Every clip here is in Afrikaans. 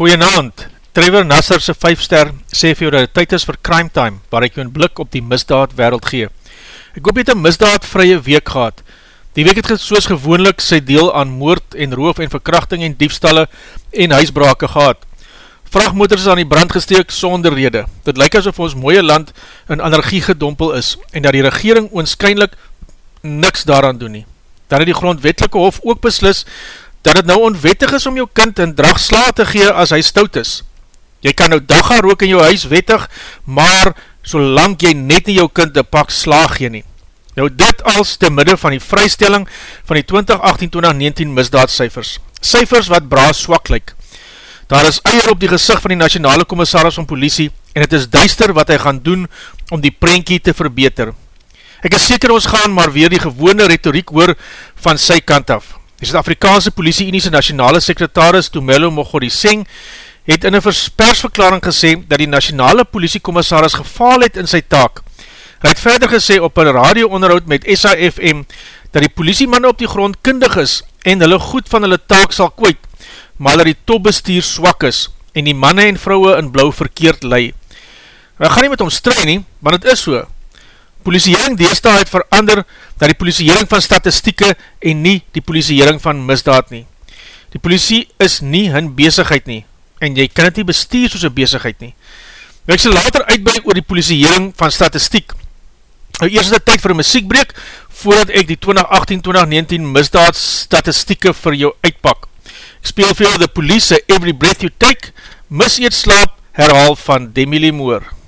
Goeienaand, Trevor Nasser se 5 ster sê vir jou dat het tyd is vir crime time, waar ek jou een blik op die misdaad wereld gee. Ek hoop jy het een misdaad vrye week gehad. Die week het soos gewoonlik sy deel aan moord en roof en verkrachting en diefstalle en huisbrake gehad. Vrachtmotors is aan die brand gesteek sonder rede. Dit lyk asof ons mooie land in anarchie gedompel is en dat die regering oonskynlik niks daaraan doen nie. Dan het die grondwetelike hof ook beslis dat het nou onwettig is om jou kind in dragsla te gee as hy stout is. Jy kan nou dag gaan rook in jou huis wettig, maar solang jy net nie jou kind een pak slaag gee nie. Nou dit als te midde van die vrystelling van die 2018-2019 misdaadcijfers. Cijfers wat braas swak lyk. Daar is eier op die gezicht van die nationale commissaris van politie en het is duister wat hy gaan doen om die prentjie te verbeter. Ek is seker ons gaan maar weer die gewone retoriek hoor van sy kant af. Die Zuid-Afrikaanse politie-Unie nationale sekretaris Tumelo Mogodiseng het in een persverklaring gesê dat die nationale politiekommissaris gefaal het in sy taak. Hy het verder gesê op een radio-onderhoud met SAFM dat die politiemanne op die grond kundig is en hulle goed van hulle taak sal kwijt, maar dat die topbestuur swak is en die manne en vrouwe in blauw verkeerd lei. Hy gaan nie met hom strui nie, want het is so. Polisiering deesdaal het verander na die polisiering van statistieke en nie die polisiering van misdaad nie. Die polisie is nie hun bezigheid nie, en jy kan het nie bestuur soos een bezigheid nie. Nou ek sal later uitbreek oor die polisiering van statistiek. Nou eerst is dit tyd vir een muziekbreek, voordat ek die 2018-2019 misdaad statistieke vir jou uitpak. Ek speel jou The Police, Every Breath You Take, Mis Eet Slaap, herhaal van Demi Lee Moore.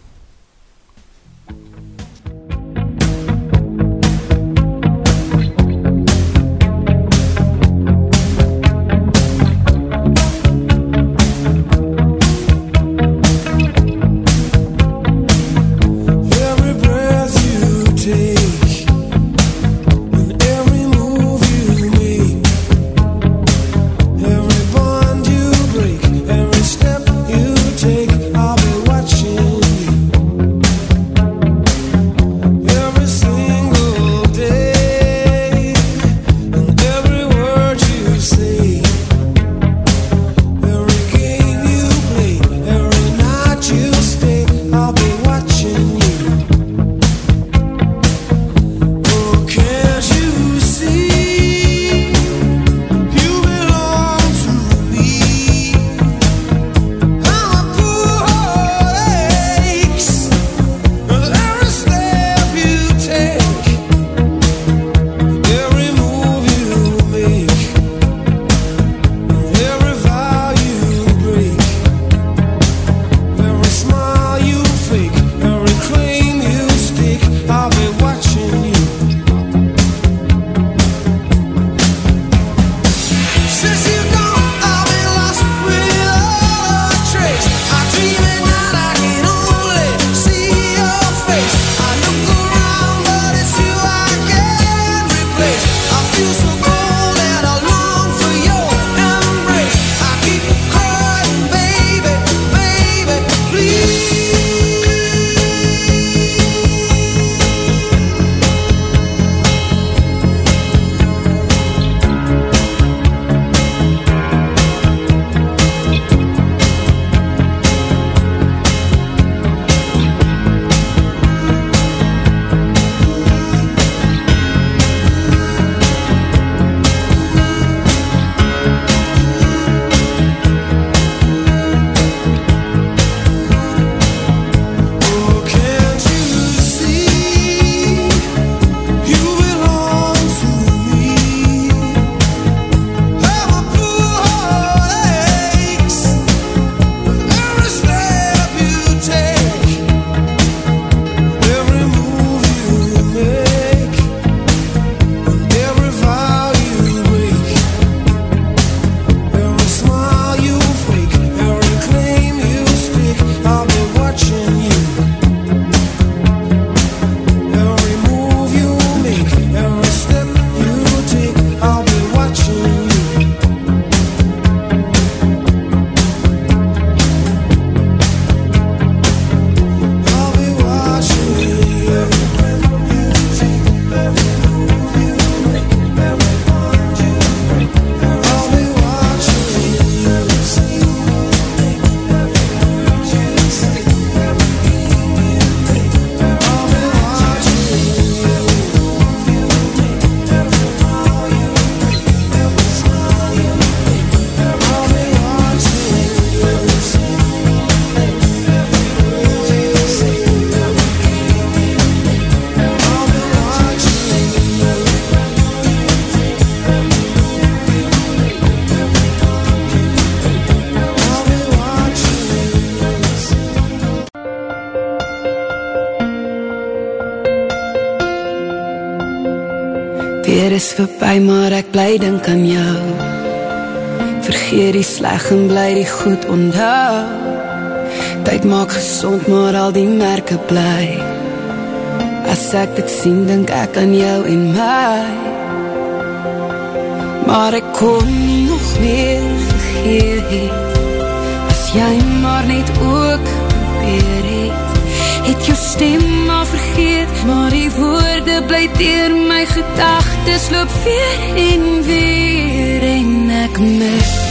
Is voorbij, maar ek bly denk aan jou. Vergeer die sleg en bly die goed onthou. Tyd maak gezond, maar al die merke bly. As ek dit sien, denk ek aan jou en my. Maar ek kon nie nog meer vergeer het. As jy maar net ook probeer het Het jou stem maar vergeet Maar die woorde bly dier my gedagtes Loop weer en weer en ek mis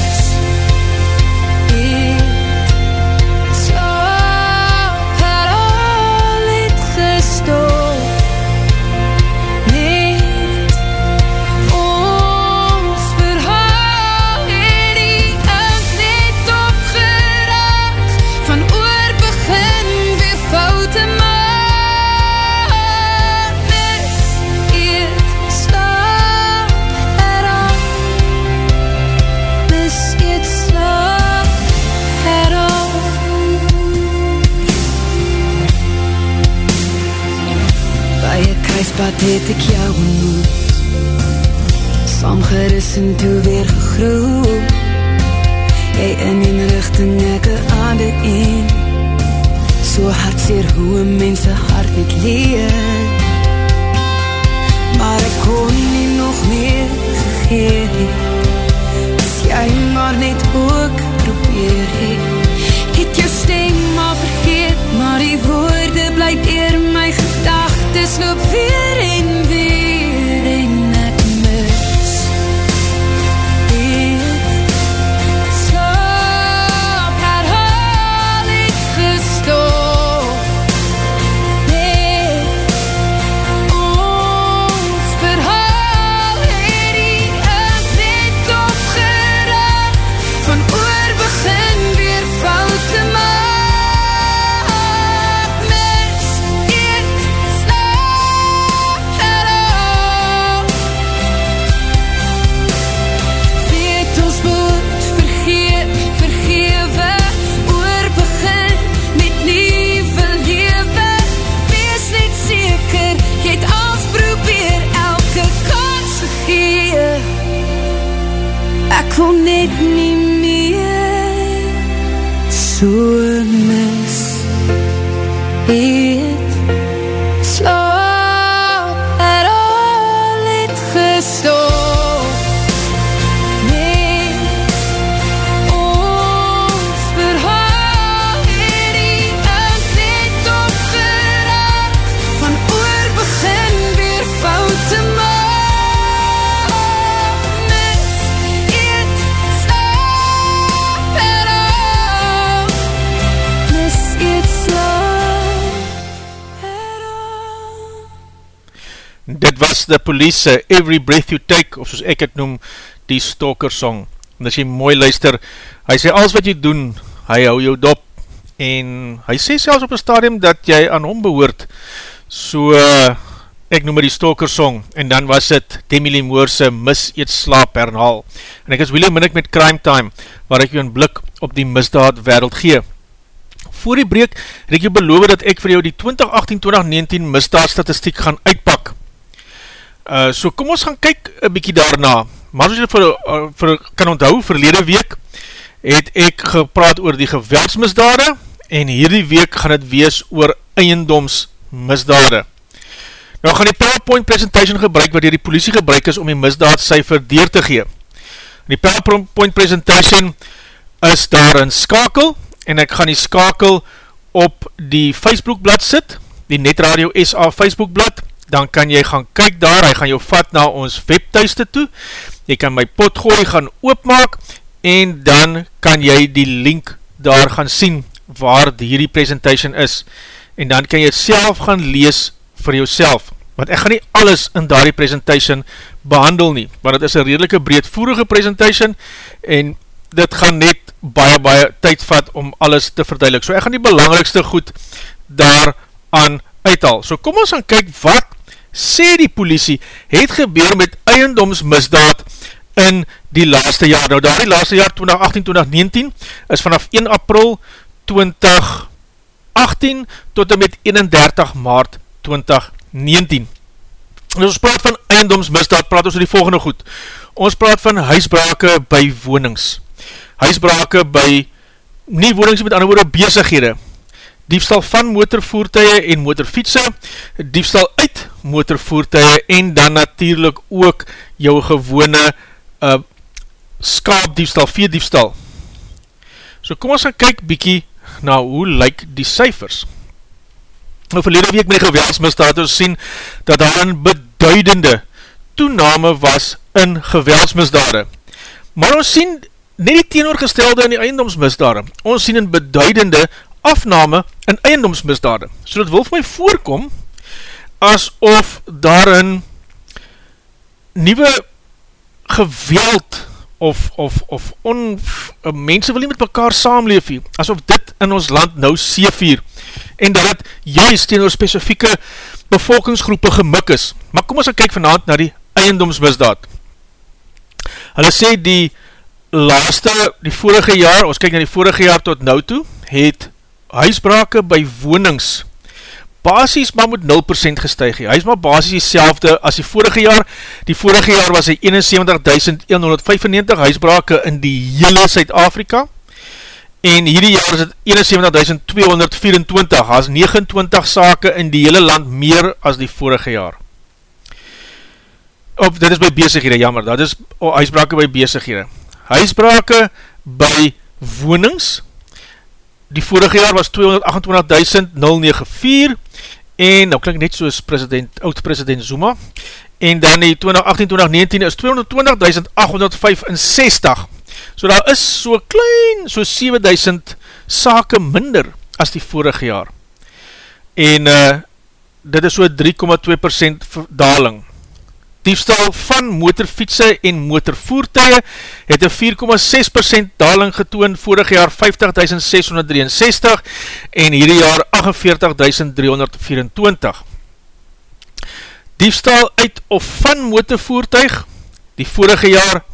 De police Every Breath You Take, of soos ek het noem, die stalker song. En as jy mooi luister, hy sê, alles wat jy doen, hy hou jou dop. En hy sê selfs op een stadium dat jy aan hom behoort. So, ek noem die stalker song. En dan was het Demi Lee Moorse Mis Eet Slaap herhaal. En ek is William Minnick met Crime Time, waar ek jou een blik op die misdaad wereld gee. Voor die breek het ek jou beloof dat ek vir jou die 2018-2019 misdaadstatistiek gaan uitpak. Uh, so kom ons gaan kyk een bykie daarna. Maar as jy vir, uh, vir, kan onthou, verlede week het ek gepraat oor die geweldsmisdade en hierdie week gaan het wees oor eiendomsmisdade. Nou gaan die PowerPoint presentation gebruik wat die politie gebruik is om die misdaadcijfer deur te gee. Die PowerPoint presentation is daar in skakel en ek gaan die skakel op die Facebookblad sit, die Netradio SA Facebookblad dan kan jy gaan kyk daar, hy gaan jou vat na ons webtuiste toe, jy kan my potgooi gaan oopmaak, en dan kan jy die link daar gaan sien, waar die presentation is, en dan kan jy self gaan lees vir jouself, want ek gaan nie alles in daar die presentation behandel nie, want het is een redelike breedvoerige presentation, en dit gaan net baie baie tyd vat om alles te verduidelik, so ek gaan die belangrikste goed daar aan uithaal, so kom ons gaan kyk wat sê die politie, het gebeur met eiendomsmisdaad in die laaste jaar. Nou daar die laaste jaar 2018-2019 is vanaf 1 april 2018 tot en met 31 maart 2019. En ons praat van eiendomsmisdaad, praat ons oor die volgende goed. Ons praat van huisbrake by wonings. Huisbrake by nie wonings met ander woorde bezighede. Diefstal van motorvoertuie en motorfietse, diefstal uit motorvoertuie en dan natuurlijk ook jou gewone uh, skaapdiefstal, veediefstal. So kom ons gaan kyk bykie na hoe lyk die cijfers. Nou verlede week met die geweldsmisdaad ons sien dat daar een beduidende toename was in geweldsmisdaad. Maar ons sien net die teenoorgestelde in die eiendomsmisdaad. Ons sien een beduidende afname in eiendomsmisdaad. So dit wil vir my voorkom asof daar een nieuwe geweld of, of, of on, mense wil nie met mekaar saamleef hier, asof dit in ons land nou seevier, en dat het juist tegen specifieke bevolkingsgroepen gemik is. Maar kom ons gaan kyk vanavond na die eiendomsmisdaad. Hulle sê die laaste, die vorige jaar, ons kyk na die vorige jaar tot nou toe, het huisbrake by wonings basis maar met 0% gestuig Hy is maar basis die selfde as die vorige jaar. Die vorige jaar was hy 71.195 huisbrake in die hele Suid-Afrika. En hierdie jaar is het 71.224. Hy is 29 sake in die hele land meer as die vorige jaar. Of dit is by bezighede, jammer. Dat is oh, huisbrake by bezighede. Huisbrake by wonings die vorige jaar was 228.094 en nou klink net soos president, oud-president Zuma. En dan die 2018-2019 is 220.865 so daar is so klein, so 7.000 sake minder as die vorige jaar. En uh, dit is so 3,2% daling diefstal van motorfietse en motorvoertuie het een 4,6% daling getoon vorig jaar 50.663 en hierdie jaar 48.324. Diefstal uit of van motorvoertuig die vorige jaar 129.174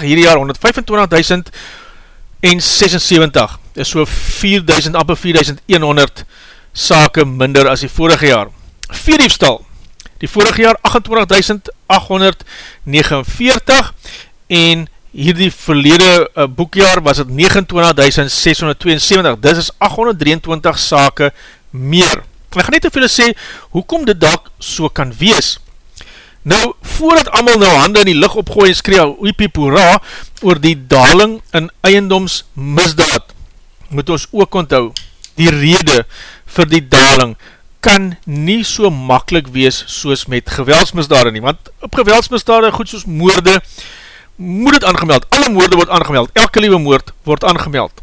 hierdie jaar 125.076 is so 4.000 amper 4.100 sake minder as die vorige jaar. Vier diefstal die vorige jaar 28.849 en hierdie verlede uh, boekjaar was het 29.672 dis is 823 sake meer. En ek gaan net te veel sê hoekom dit dak so kan wees. Nou voordat allemaal nou hande in die licht opgooi en skree oepiep hoera oor die daling in eiendoms misdaad moet ons ook onthou die rede vir die daling kan nie so makkelijk wees soos met geweldsmisdade nie, want op geweldsmisdade, goed soos moorde, moet het aangemeld, alle moorde word aangemeld, elke liewe moord word aangemeld.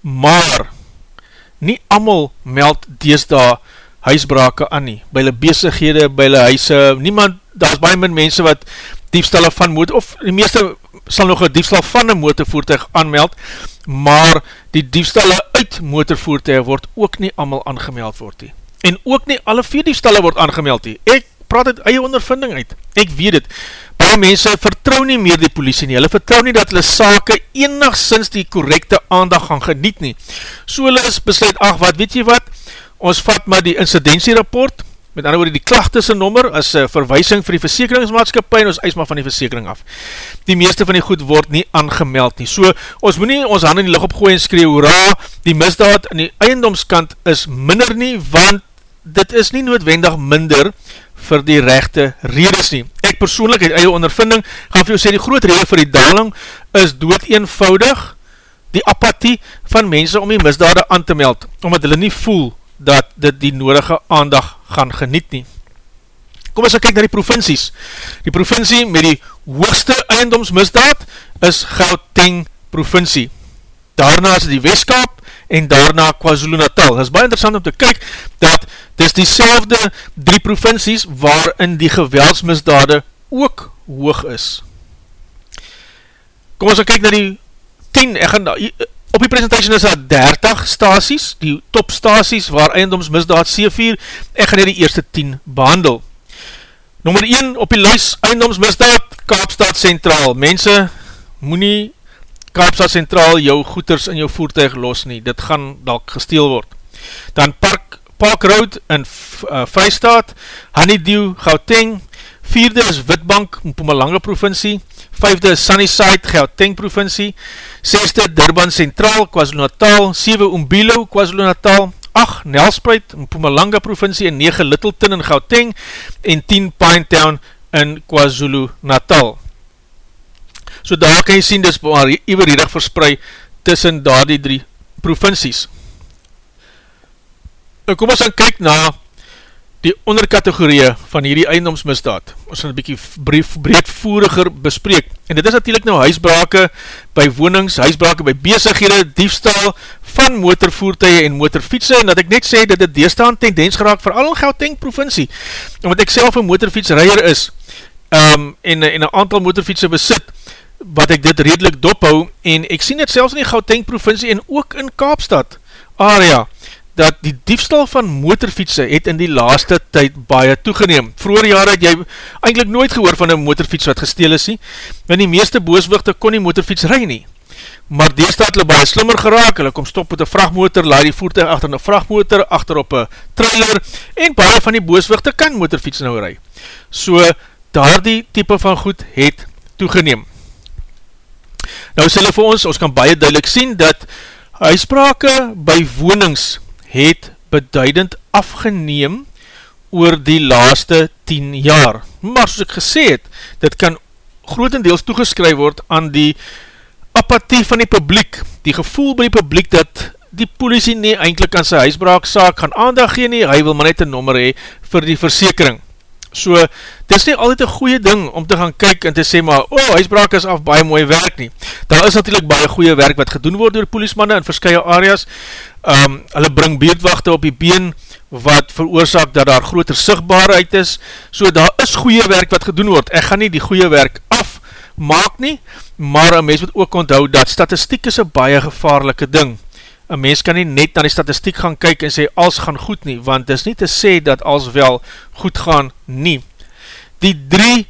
Maar, nie amal meld deesda huisbrake aan nie, by hulle bezighede, by hulle huise, niemand, daar is baie min mense wat diefstalle van moord, of die meeste sal nog een diefstal van een motorvoertuig aanmeld, maar die diefstalle uit motorvoertuig word ook nie allemaal aangemeld word nie. En ook nie alle vier diefstalle word aangemeld nie. Ek praat uit eie ondervinding uit. Ek weet het. Baie mense vertrou nie meer die politie nie. Hulle vertrou nie dat hulle sake enigszins die correcte aandag gaan geniet nie. So hulle is besluit, ach wat, weet jy wat? Ons vat maar die incidentierapport, met ander woorde die klachtese nommer as uh, verwijsing vir die versekeringsmaatskapie en ons eis maar van die versekering af. Die meeste van die goed word nie aangemeld nie. So, ons moet nie ons hand in die licht opgooi en skree, hoera, die misdaad in die eiendomskant is minder nie, want dit is nie noodwendig minder vir die rechte redes nie. Ek persoonlijk het eie ondervinding, gaan vir jou sê, die groot rede vir die daling is dood eenvoudig die apathie van mense om die misdaad aan te meld, omdat hulle nie voel dat dit die nodige aandag gaan geniet nie. Kom ons kyk na die provincies. Die provincie met die hoogste eiendomsmisdaad is Gauteng provincie. Daarna is die Westkaap en daarna KwaZulu Natal. Het is baie interessant om te kyk dat dit is die selfde drie provincies waarin die geweldsmisdade ook hoog is. Kom ons kyk na die 10, ek gaan Op die presentation is daar 30 staties, die top staties waar eiendomsmisdaad C4, ek gaan hier die eerste 10 behandel. Nummer 1 op die lys, eiendomsmisdaad, Kaapstad Centraal. Mense, moet nie Kaapstad Centraal jou goeders in jou voertuig los nie, dit gaan dalk gesteel word. Dan Park, Park Road in uh, Vrystaat, Honeydew, Gauteng, vierde is Witbank, Mpumalanga provincie, vijfde is Sunnyside, Gauteng provincie, zesde Durban Centraal, KwaZulu-Natal, 7 Umbilo, KwaZulu-Natal, 8 Nelspruit, Mpumalanga provincie, en 9 Littleton in Gauteng, en 10 Pinetown in KwaZulu-Natal. So daar kan jy sien, dis maar iweredig verspreid tussen daar die drie provincies. En kom ons dan kyk na die onderkategorieë van hierdie eiendomsmisdaad. Ons gaan een bykie breedvoeriger bespreek. En dit is natuurlijk nou huisbrake by wonings, huisbrake by bezighede, diefstal van motorvoertuie en motorfietse. En dat ek net sê dat dit deestaan tendens geraak vir al in Gauteng provincie. Wat ek self een motorfietsrijder is um, en, en een aantal motorfietse besit, wat ek dit redelijk dophou en ek sien dit selfs in die Gauteng provincie en ook in Kaapstad area dat die diefstal van motorfietse het in die laaste tyd baie toegeneem. Vroeger jare het jy eindelijk nooit gehoor van een motorfiets wat gesteel is nie, want die meeste booswichte kon die motorfiets rij nie. Maar deesdaad hulle baie slimmer geraak, hulle kom stop met een vrachtmotor, laai die voertuig achter een vrachtmotor, achter op een trailer, en baie van die booswichte kan motorfiets nou rij. So, daar die type van goed het toegeneem. Nou sê hulle vir ons, ons kan baie duidelik sien, dat huisprake by wonings het beduidend afgeneem oor die laaste 10 jaar. Maar soos ek gesê het, dit kan grotendeels toegeskryf word aan die apathie van die publiek, die gevoel by die publiek dat die politie nie eindelijk aan sy huisbraaksaak gaan aandag gee nie, hy wil maar net een nommer hee vir die versekering. So, dit is nie altyd een goeie ding om te gaan kyk en te sê maar, oh, huisbraak is af, baie mooie werk nie. Daar is natuurlijk baie goeie werk wat gedoen word door poliesmanne in verskye areas. Um, hulle bring beetwachte op die been wat veroorzaak dat daar groter sigtbaarheid is. So, daar is goeie werk wat gedoen word. Ek gaan nie die goeie werk afmaak nie, maar een mens moet ook onthou dat statistiek is een baie gevaarlike ding een mens kan nie net na die statistiek gaan kyk en sê als gaan goed nie, want dis nie te sê dat als wel goed gaan nie. Die drie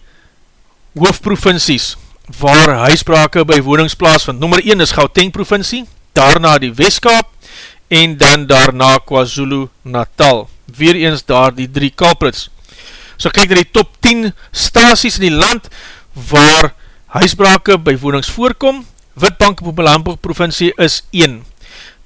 hoofdprovincies waar huisbrake by woningsplaas van nummer 1 is Gauteng provincie, daarna die Westkaap en dan daarna KwaZulu Natal. Weer eens daar die drie culprits. So kyk na die top 10 stasies in die land waar huisbrake by wonings voorkom, Witbank op Belamburg provincie is 1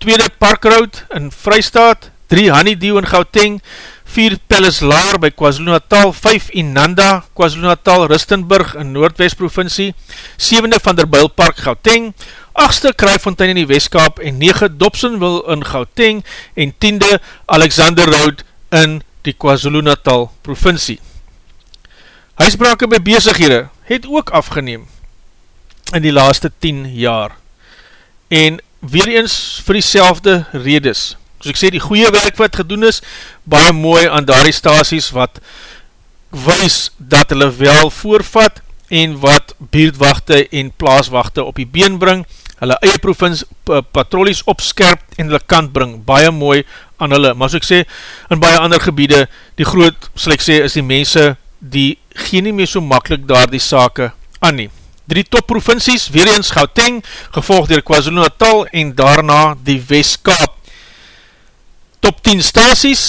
tweede Parkroad in Vrystaat, 3 Honeydew in Gauteng, 4 Palace Laar by KwaZulu-Natal, 5 Inanda, KwaZulu-Natal, Rustenburg in Noordwest provincie, 7de Vanderbiel Park Gauteng, 8ste Kruifontein in die Westkaap en 9 Dobsonville in Gauteng en 10de Alexander Road in die KwaZulu-Natal provincie. Huisbrake by bezighede het ook afgeneem in die laaste 10 jaar en weer eens vir die selfde redes. Soos ek sê, die goeie werk wat gedoen is, baie mooi aan daar die stasies wat wees dat hulle wel voorvat en wat buurtwachte en plaaswachte op die been bring, hulle eie provins patrollies opskerp en hulle kant bring, baie mooi aan hulle. Maar soos ek sê, in baie ander gebiede, die groot, sal ek sê, is die mense die geen nie meer so makkelijk daar die sake aanneem drie top provincies, weer eens Gauteng, gevolg dier KwaZulu Natal en daarna die Westkaap. Top 10 stasies,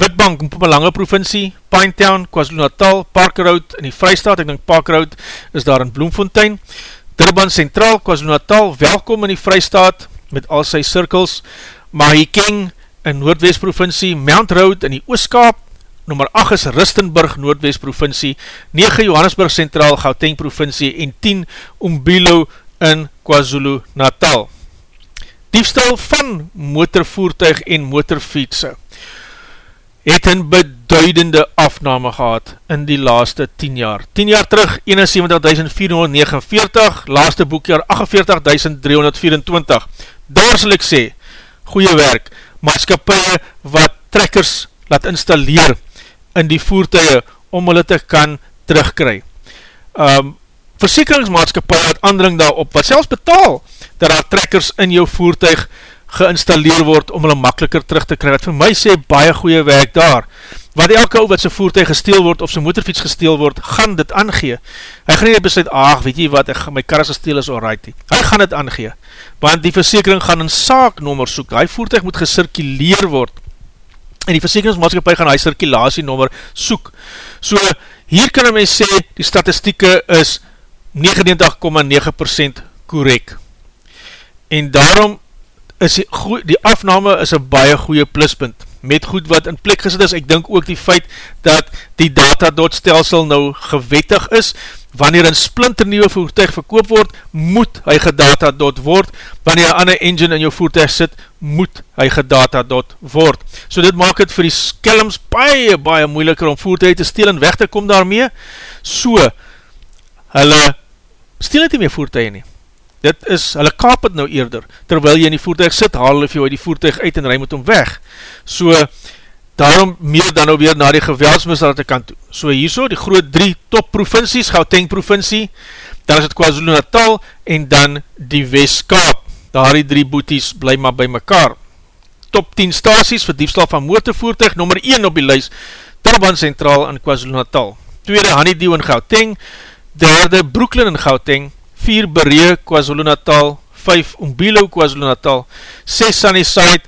Witbank, Mpumalanga provincie, Pinetown, KwaZulu Natal, Parkroad in die Vrystaat, ek denk Parkroad is daar in Bloemfontein, Durban Centraal, KwaZulu Natal, welkom in die Vrystaat met al sy cirkels, Mahikeng in Noordwest provincie, Mount Road in die Ooskaap, Nummer 8 is Rustenburg, Noordwest provincie, 9 Johannesburg Centraal, Gauteng provincie en 10 Umbilo in KwaZulu Natal. Diefstal van motorvoertuig en motorfietse het een beduidende afname gehad in die laaste 10 jaar. 10 jaar terug 71.449, laaste boekjaar 48.324. Daar sal ek sê, goeie werk, maatskapie wat trekkers laat installeer, in die voertuie om hulle te kan terugkry. Um, versekeringsmaatskapie het andering daarop, wat selfs betaal, dat daar trekkers in jou voertuig geïnstalleer word om hulle makkeliker terug te kry, wat vir my sê baie goeie werk daar, wat elke ou wat sy voertuig gesteel word, of sy motorfiets gesteel word, gaan dit aangee. Hy gaan nie besluit, ach, weet jy wat, ek, my kar is gesteel is alright, hy gaan dit aangee, want die versekering gaan een saaknommer soek, hy voertuig moet gesirkuleer word, en die versekeringsmaatskapie gaan hy circulatienummer soek. So, hier kan hy sê, die statistieke is 99,9% correct. En daarom is die, goeie, die afname is een baie goeie pluspunt met goed wat in plek gesit is. Ek dink ook die feit dat die data.stelsel nou gewettig is, wanneer een splinter nieuwe voertuig verkoop word, moet hy gedata dot word, wanneer een ander engine in jou voertuig sit, moet hy gedata dot word. So dit maak het vir die skelms baie, baie moeiliker om voertuig te steel en weg te kom daarmee, so, hulle steel het nie meer voertuig nie. Dit is, hulle kaap het nou eerder, terwyl jy in die voertuig sit, haal hulle vir jou die voertuig uit en rij met hom weg. So, daarom meer dan nou weer na die geweldsmisdaad kant toe. So hierso, die groot drie top provincies, Gauteng provincie, dan is het KwaZulu Natal, en dan die Westkaap. Daar die drie boeties bly maar by mekaar. Top 10 staties vir diefstal van motorvoertuig, nummer 1 op die lys, Turban Centraal in KwaZulu Natal. Tweede, Honeydew in Gauteng. Derde, Brooklyn in Gauteng. 4, Beree, KwaZulu Natal. 5, Umbilo, KwaZulu Natal. 6, Sunnyside,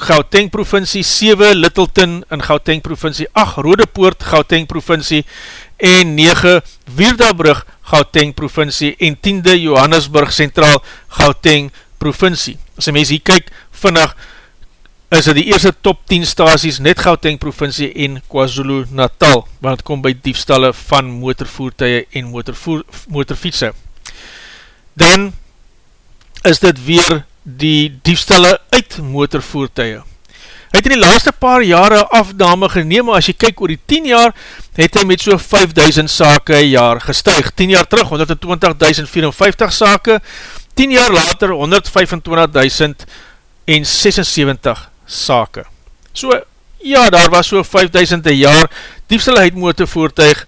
Gauteng provincie, 7 Littleton in Gauteng provincie, 8 Rodepoort Gauteng provincie en 9 Wierdabrug Gauteng provincie en 10de Johannesburg Centraal Gauteng provincie. As een mens hier kyk, vinnig is het die eerste top 10 staties net Gauteng provincie en KwaZulu Natal, want het kom by diefstalle van motorvoertuie en motorvoer, motorfietse. Dan is dit weer die diefstalle uit motorvoertuie. Hy het in die laaste paar jare afname geneem, maar as jy kyk oor die 10 jaar, het hy met so 5000 sake jaar gestuig. 10 jaar terug, 120.054 sake, 10 jaar later, 125.076 sake. So, ja, daar was so 5000 een jaar diefstalle uit motorvoertuig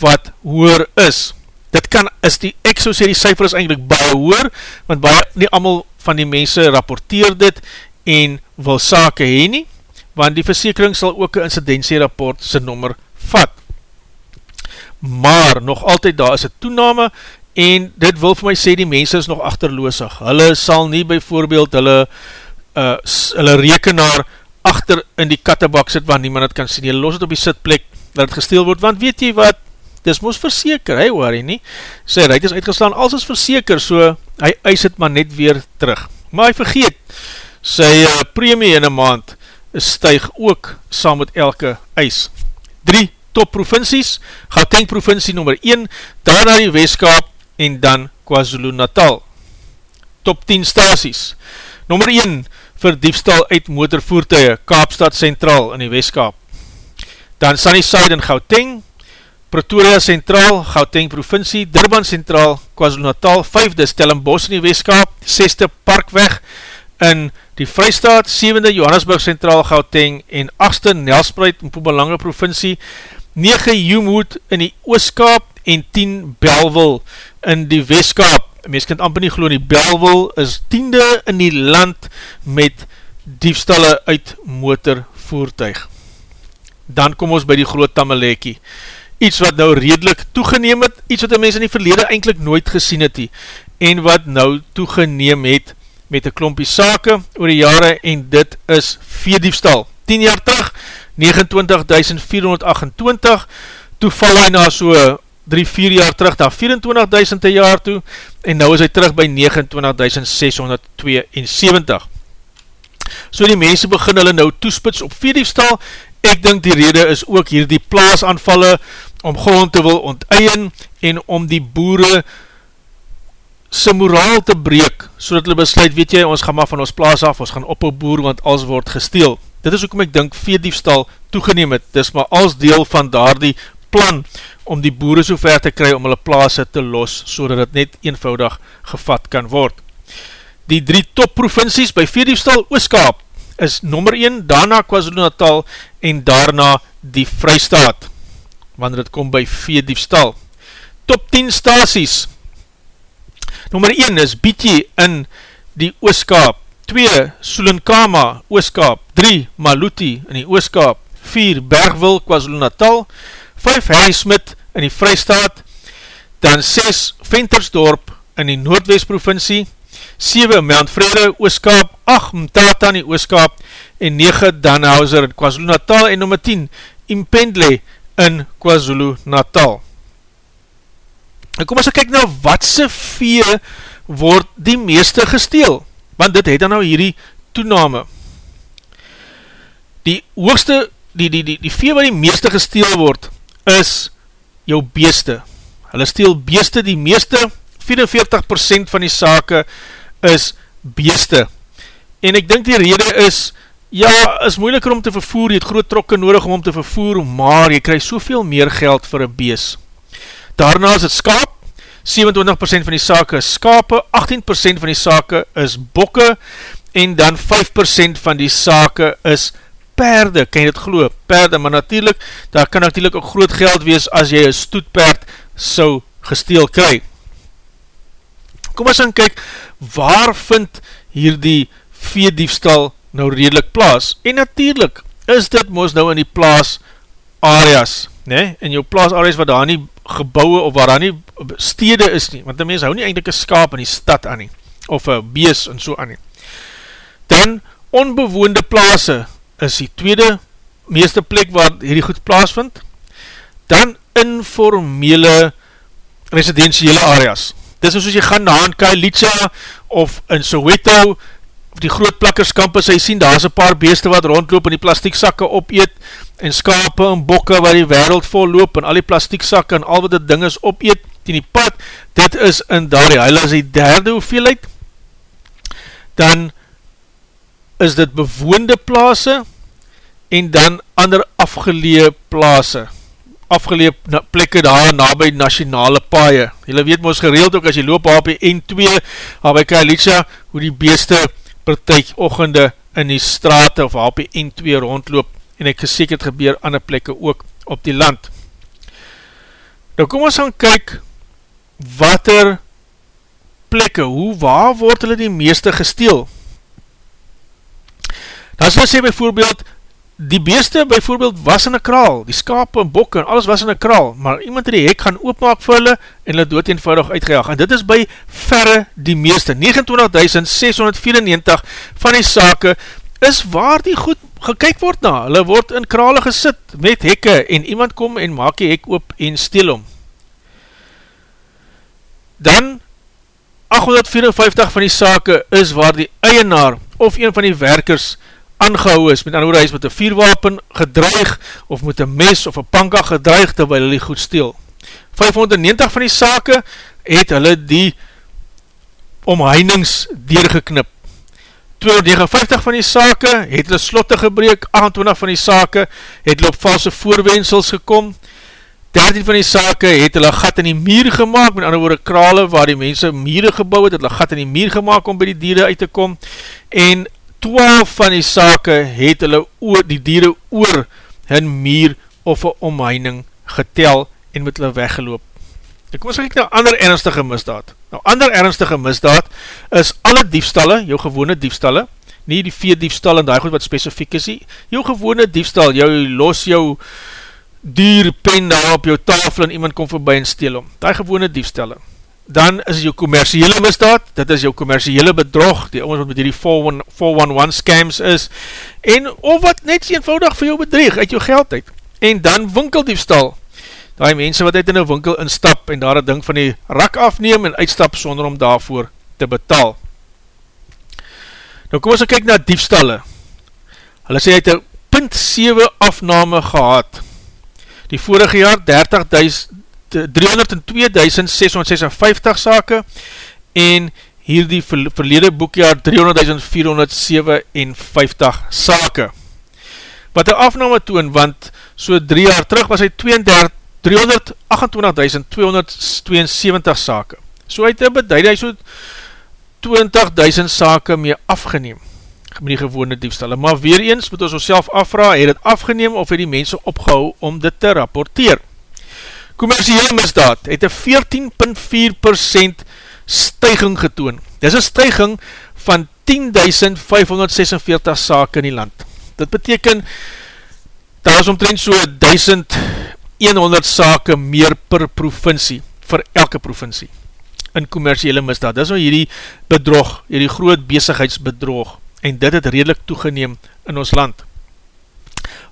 wat hoer is dit kan, is die, ek so sê die cijfer is eindelijk baie hoor, want baie, nie allemaal van die mense rapporteer dit en wil sake heen nie, want die versekering sal ook een incidentierapport sy nommer vat. Maar, nog altyd daar is een toename en dit wil vir my sê die mense is nog achterloosig. Hulle sal nie bijvoorbeeld hulle, uh, hulle rekenaar achter in die kattebak sit waar niemand het kan sien. Hulle los het op die sitplek dat het gesteel word, want weet jy wat, dis moes verseker, hy hoor hy nie, sy ruit is uitgeslaan, als is verseker, so, hy eis het maar net weer terug, maar hy vergeet, sy uh, premie in een maand, stuig ook saam met elke eis. Drie top provincies, Gauteng provincie nummer 1, daarna die Westkaap, en dan KwaZulu Natal. Top 10 staties, nummer 1, vir diefstal uit motorvoertuie, Kaapstad Centraal in die Westkaap. Dan Sunnyside in Gauteng, Pretoria Centraal, Gauteng Provincie, Durban Centraal, KwaZulu Natal, 5de Stellenbosch in die Weeskaap, 6de Parkweg in die Vrystaat, 7de Johannesburg Centraal, Gauteng en 8de Nelspreid in Poebelange Provincie, 9 Humewood in die Ooskaap en 10 Belville in die Weeskaap. Mees kan amper nie geloof nie, Belville is 10de in die land met diefstalle uit motorvoertuig. Dan kom ons by die groot Tamalekie iets wat nou redelijk toegeneem het, iets wat die mens in die verlede eindelijk nooit gesien het die, en wat nou toegeneem het met een klompie sake oor die jare, en dit is veediefstal. 10 jaar terug, 29.428, toe val hy na so 3-4 jaar terug, na 24.000 jaar toe, en nou is hy terug by 29.672. So die mense begin hulle nou toespits op veediefstal, ek dink die rede is ook hier die plaasanvalle, om grond te wil onteien en om die boere sy moraal te breek, so dat hulle besluit, weet jy, ons gaan maar van ons plaas af, ons gaan op een boer, want alles word gesteel. Dit is ook om ek dink, veediefstal toegeneem het, dis maar als deel van daar die plan, om die boere so ver te kry, om hulle plaas te los, so dat het net eenvoudig gevat kan word. Die drie top provincies by veediefstal, Ooskaap, is nummer 1, daarna KwaZulu Natal, en daarna die Vrystaat wanneer het kom by veediefstal. Top 10 staties. Nummer 1 is Bietje in die Ooskaap. 2 Sulinkama, Ooskaap. 3 Maluti in die Ooskaap. 4 Bergwil, KwaZulu Natal. 5 Harry Smit in die Vrystaat. Dan 6 Ventersdorp in die Noordwest provincie. 7 Mount Vrede, Ooskaap, 8 Mtata in die Ooskaap, en 9 Danhauser in KwaZulu Natal, en nummer 10 Impendle in KwaZulu Natal. En kom as ek kyk nou, wat se vee word die meeste gesteel? Want dit het dan nou hierdie toename. Die hoogste, die, die, die, die vee wat die meeste gesteel word, is jou beeste. Hulle steel beeste, die meeste, 44% van die sake is beeste. En ek dink die rede is, ja, is moeiliker om te vervoer, jy het groot trokke nodig om om te vervoer, maar jy krijg soveel meer geld vir een bees. Daarna is het skaap, 27% van die sake is skape, 18% van die sake is bokke, en dan 5% van die sake is perde, kan jy dit geloo, perde, maar natuurlijk, daar kan natuurlijk ook groot geld wees as jy een stoetperd sou gesteel kry. Kom ons gaan kyk, waar vind hier die veediefstal nou redelijk plaas? En natuurlijk is dit moos nou in die plaas areas, nee? in jou plaas areas waar daar nie gebouwe of waar daar nie stede is nie, want die mens hou nie eindelijk een skaap in die stad aan nie, of een bees en so aan nie. Dan onbewoonde plaas is die tweede meeste plek waar hierdie goed plaas vind, dan informele residentiële areas. Dis soos jy gaan na in Kailitsa of in Soweto, die groot plakkerskampus, hy sien daar is een paar beeste wat rondloop en die plastieksakke opeet, en skape en bokke waar die wereld vol loop, en al die plastieksakke en al wat die ding is opeet, in die pad, dit is in daar die heilig is die derde hoeveelheid, dan is dit bewoonde plaase, en dan ander afgelee plaase, afgelee plekke daar na by nationale paaie. Julle weet ons gereeld ook as jy loop op die N2, daar by Kailitsa, hoe die beeste per tyd ochende in die straat of op die N2 rondloop, en ek gesekerd gebeur ander plekke ook op die land. Nou kom ons gaan kyk, wat er plekke, hoe, waar word hulle die meeste gesteel? Dan sal sê bijvoorbeeld, die beeste byvoorbeeld was in een kraal, die skape en bokke en alles was in een kraal, maar iemand in die hek gaan oopmaak vir hulle en hulle dood eenvoudig uitgejaag. En dit is by verre die meeste, 29.694 van die sake is waar die goed gekyk word na. Hulle word in krale gesit met hekke en iemand kom en maak die hek oop en stil om. Dan 854 van die sake is waar die eienaar of een van die werkers aangehou is, met ander hy is met een vierwapen gedreig, of met een mes of een panka gedreig, terwijl hy goed steel. 590 van die sake het hulle die omheinings deurgeknip. 259 van die sake het hulle slotte gebreek, 28 van die sake het hulle op valse voorwensels gekom, 13 van die sake het hulle gat in die muur gemaakt, met ander woorde krale waar die mense mure gebouw het, het hulle gat in die muur gemaakt om by die dieren uit te kom, en 12 van die sake het hulle oor, die dieren oor hun muur of een omheining getel en met hulle weggeloop. Ek kom ons kyk nou ander ernstige misdaad. Nou ander ernstige misdaad is alle diefstalle, jou gewone diefstalle, nie die vier diefstal en die goed wat specifiek is nie, jou gewone diefstal, jou los jou duur pen daar op jou tafel en iemand kom voorbij en steel om, die gewone diefstalle dan is jou commerciele misdaad, dit is jou commerciele bedrog, die ons wat met die 411 scams is, en of wat net eenvoudig vir jou bedreig, uit jou geld uit, en dan winkeldiefstal, die mense wat uit in een winkel instap, en daar een ding van die rak afneem, en uitstap sonder om daarvoor te betaal. Nou kom ons kyk na diefstalle, hulle sê, hy het een punt 7 afname gehad, die vorige jaar 30.000 302.656 sake en hier die verlede boekjaar 300.457 sake. Wat die afname toon, want so 3 jaar terug was hy 328.272 sake. So hy het beduid hy so 20.000 sake mee afgeneem met die gewone diefstalle. Maar weer eens moet ons ons self afvra, het het afgeneem of het die mense opgehou om dit te rapporteer. Commerciele misdaad het een 14.4% stijging getoon. Dit is een stijging van 10.546 sake in die land. Dit beteken, daar is omtrent so 1.100 sake meer per provincie, vir elke provincie. in commerciele misdaad. Dit is nou hierdie bedrog, hierdie groot bezigheidsbedrog, en dit het redelijk toegeneem in ons land.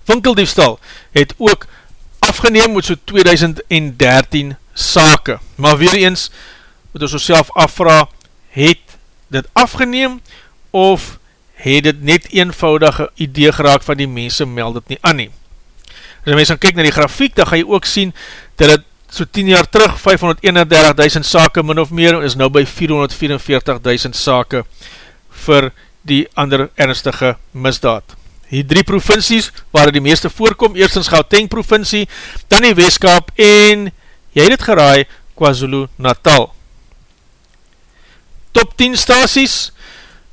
Winkeldiefstal het ook afgeneem met so 2013 sake, maar weer eens moet ons ons afvra, het dit afgeneem, of het dit net eenvoudige idee geraak van die mense meld het nie aan nie. As jy mens gaan kyk na die grafiek, dan ga jy ook sien dat het so 10 jaar terug 531.000 sake min of meer is nou by 444.000 sake vir die ander ernstige misdaad. Die drie provincies waar die meeste voorkom, eerstens Gauteng provincie, dan die Weeskap en jy het het geraai KwaZulu Natal. Top 10 staties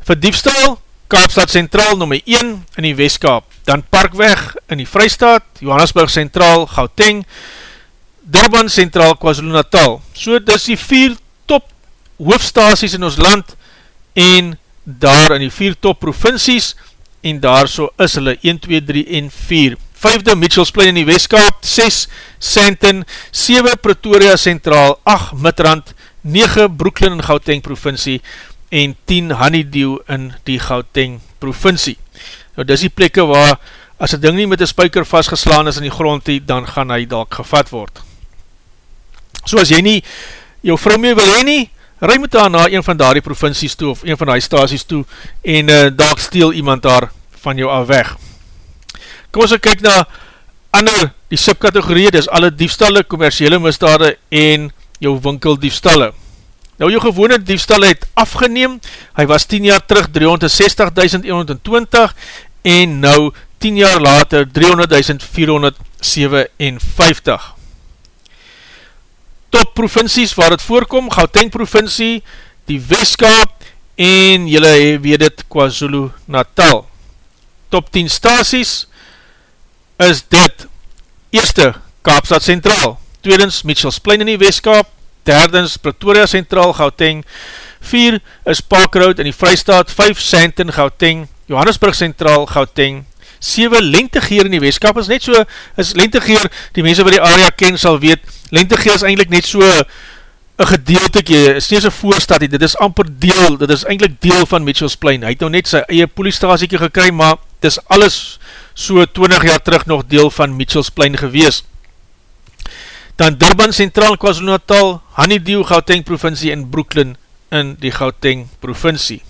vir diefstal, Kaapstad Centraal nummer 1 in die Weeskap, dan Parkweg in die Vrystaat, Johannesburg Centraal, Gauteng, Durban Centraal, KwaZulu Natal. So dis die vier top hoofdstasies in ons land en daar in die vier top provincies en daar so is hulle 1, 2, 3 en 4. Vijfde Mitchells Plain in die Westkaap, 6 Santon, 7 Pretoria Centraal, 8 Midrand, 9 Brooklyn in Gauteng provincie. En 10 Honeydew in die Gauteng provincie. Nou dis die plekke waar as die ding nie met die spuiker vastgeslaan is in die grond die, dan gaan hy dalk gevat word. So as jy nie jou vrou mee wil heen nie, rui met haar na een van daar die provincies toe, of een van die staties toe, en uh, daar steel iemand daar van jou af weg. Kom ons kyk na ander, die subkategorie, dis alle diefstalle, commerciele misdade, en jou winkel diefstalle. Nou jou gewone diefstalle het afgeneem, hy was 10 jaar terug 360.120, en nou 10 jaar later 300.457 top provincies waar het voorkom, Gauteng provincie, die Westkaap en jylle weet het KwaZulu Natal. Top 10 staties is dit. Eerste, Kaapstad Centraal, Tweedens, Mitchells Plain in die Westkaap, Derdens, Pretoria Centraal, Gauteng, 4 is Parkroad in die Vrystaat, 5 Santon, Gauteng, Johannesburg Centraal, Gauteng, 7 lentegeer in die weeskap is net so, is lentegeer, die mense wat die area ken sal weet, lentegeer is eindelijk net so een gedeeltekje, is nie so voorstad, dit is amper deel, dit is eindelijk deel van Mitchells Plain, hy het nou net sy eie poliestasieke gekry, maar dit is alles so 20 jaar terug nog deel van Mitchells Plain gewees. Dan Durban Centraal KwaZulu Natal, Honeydew Gauteng provincie en Brooklyn in die Gauteng provincie.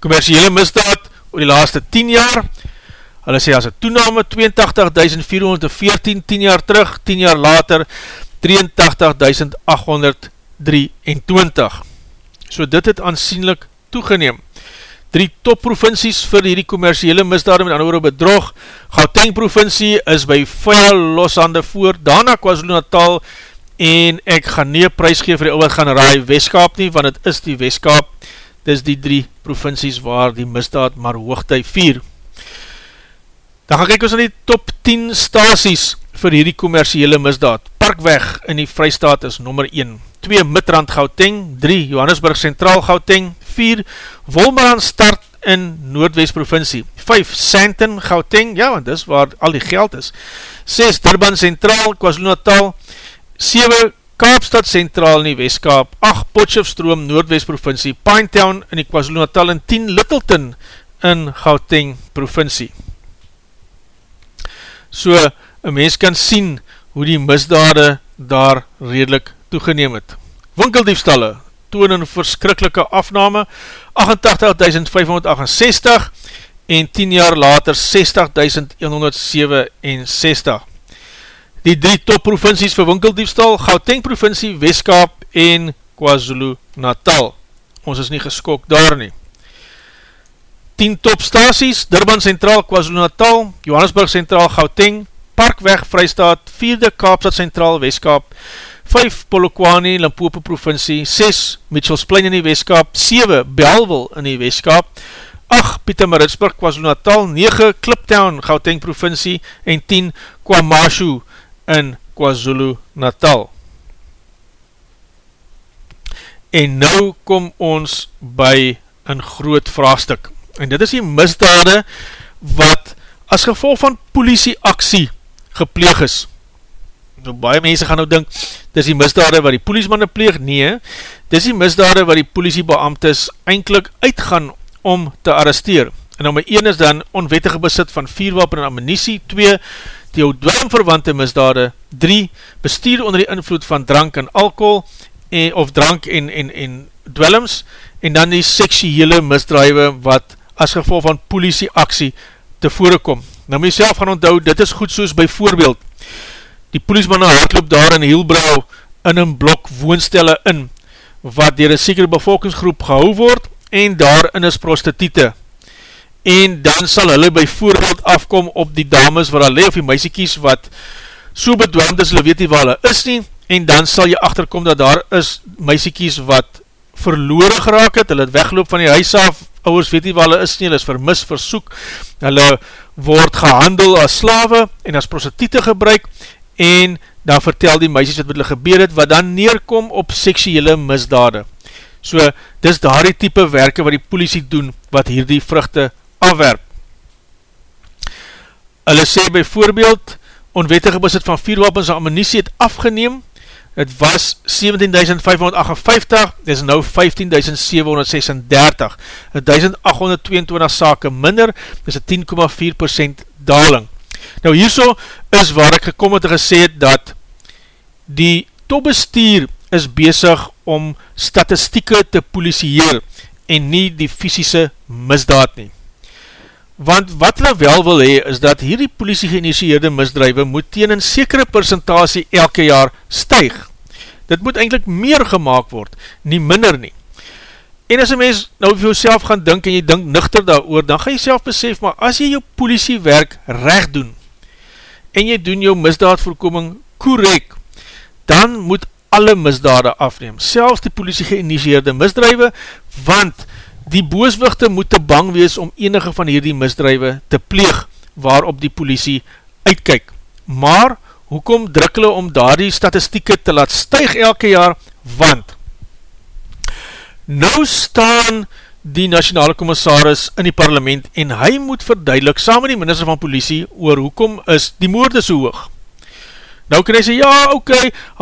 Commerciële misdaad oor die laaste 10 jaar, Hulle sê as een toename 82.414 10 jaar terug, 10 jaar later 83.823. So dit het aansienlik toegeneem. Drie top provincies vir hierdie commerciele misdaad met andere bedrog. Gauteng provincie is by vuil loshande voor, daarna KwaZulu Natal en ek gaan nie prijs geef vir die ouwe gaan raai Westkaap nie, want het is die Westkaap. Dit is die drie provincies waar die misdaad maar hoogtij vier. Dan gaan kyk ons aan die top 10 stasies vir hierdie commerciele misdaad. Parkweg in die Vrystaat is nummer 1. 2 Midrand Gauteng, 3 Johannesburg Centraal Gauteng, 4 Wolmerand Start in Noordwest provincie, 5 Santon Gauteng, ja want dis waar al die geld is, 6 Durban Centraal KwaZulu Natal, 7 Kaapstad Centraal in die Westkaap, 8 Potchefstroom Noordwest provincie, Pinetown in die KwaZulu Natal en 10 Littleton in Gauteng provincie so een mens kan sien hoe die misdade daar redelijk toegeneem het. Winkeldiefstalle toon een verskrikkelike afname 88.568 en 10 jaar later 60.167. Die drie top provincies vir winkeldiefstal, Gauteng provincie, Westkaap en KwaZulu Natal. Ons is nie geskok daar nie. 10 top staties, Durban Centraal, KwaZulu Natal, Johannesburg Centraal, Gauteng, Parkweg, Vrystaat, 4de Kaapstad Centraal, Westkaap, 5 Polokwane, Limpopo Provincie, 6 Mitchells Plain in die Westkaap, 7 Belville in die Westkaap, 8 Pieter Maritsburg, KwaZulu Natal, 9 Kliptown, Gauteng Provincie en 10 Kwamashu in KwaZulu Natal. En nou kom ons by een groot vraagstuk en dit is die misdade wat as gevolg van politieaksie gepleeg is. Nou, baie mense gaan nou dink, dis die misdade wat die poliesmanne pleeg, nee, dis die misdade wat die politiebeamtes eindelijk uitgaan om te arresteer. En nummer 1 is dan onwettige besit van vierwapen en ammunisie, 2, die ou dwamverwante misdade, 3, bestuur onder die invloed van drank en alcohol, en, of drank en, en, en dwellings, en dan die seksuele misdrijwe wat as gevolg van politieaksie te voorekom. Nou my self gaan onthou, dit is goed soos by voorbeeld, die poliesman hardloop daar in Hielbrouw in een blok woonstelle in, wat dier een sekere bevolkingsgroep gehou word, en daarin is prostitute. En dan sal hulle by voorbeeld afkom op die dames waar hulle, of die meisiekies wat so bedwamd is, hulle weet nie waar hulle is nie, en dan sal jy achterkom dat daar is meisiekies wat verloren geraak het, hulle het wegloop van die huis af, ouwers weet nie waar hulle is nie, hulle is vermis, versoek, hulle word gehandel as slawe en as prostitute gebruik, en dan vertel die meisjes wat met hulle gebeur het, wat dan neerkom op seksuele misdade. So, dis daar die type werke wat die politie doen, wat hier die vruchte afwerp. Hulle sê by voorbeeld, onwettige besit van vierwapens en ammunisie het afgeneem, het was 17.558, dit is nou 15.736, 1.822 sake minder, dit is 10,4% daling. Nou hierso is waar ek gekom het en gesê het dat die topbestuur is bezig om statistieke te polisieer en nie die fysische misdaad nie. Want wat hulle wel wil hee, is dat hierdie politie geïnitieerde misdrijwe moet teen een sekere percentage elke jaar stuig. Dit moet eindelijk meer gemaakt word, nie minder nie. En as een mens nou vir jouself gaan dink en jy dink nuchter daar oor, dan ga jy self besef, maar as jy jou politiewerk recht doen, en jy doen jou misdaadvoorkoming korek, dan moet alle misdade afneem, selfs die politie geïnitieerde misdrijwe, want die booswichte moet te bang wees om enige van hierdie misdrijwe te pleeg, waarop die politie uitkyk. Maar, hoekom druk hulle om daar die statistieke te laat stuig elke jaar? Want, nou staan die nationale commissaris in die parlement en hy moet verduidelik, saam met die minister van politie, oor hoekom is die moorde so hoog. Nou kan hy sê, ja, ok,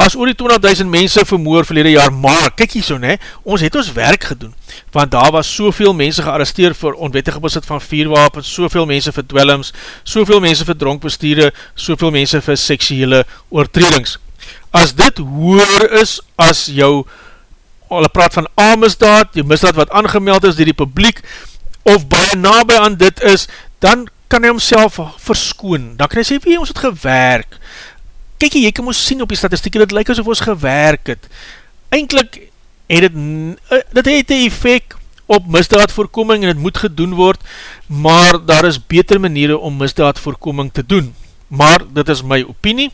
as oor die 20.000 mense vermoor verlede jaar, maar, kyk hier so, ne, ons het ons werk gedoen, want daar was soveel mense gearresteer vir onwettige besit van vierwapens, soveel mense vir dwellings, soveel mense vir dronkbestuurde, soveel mense vir seksuele oortredings. As dit hoor is, as jou, hulle praat van A-misdaad, die misdaad wat aangemeld is die die publiek, of baie nabij aan dit is, dan kan hy homself verskoon, dan kan hy sê, wie, ons het gewerk, kyk jy, jy kan ons sien op die statistieke, dit lyk asof ons gewerk het. Eindelijk het dit, eh, dit het die effect op misdaadvoorkoming en het moet gedoen word, maar daar is beter maniere om misdaadvoorkoming te doen. Maar dit is my opinie,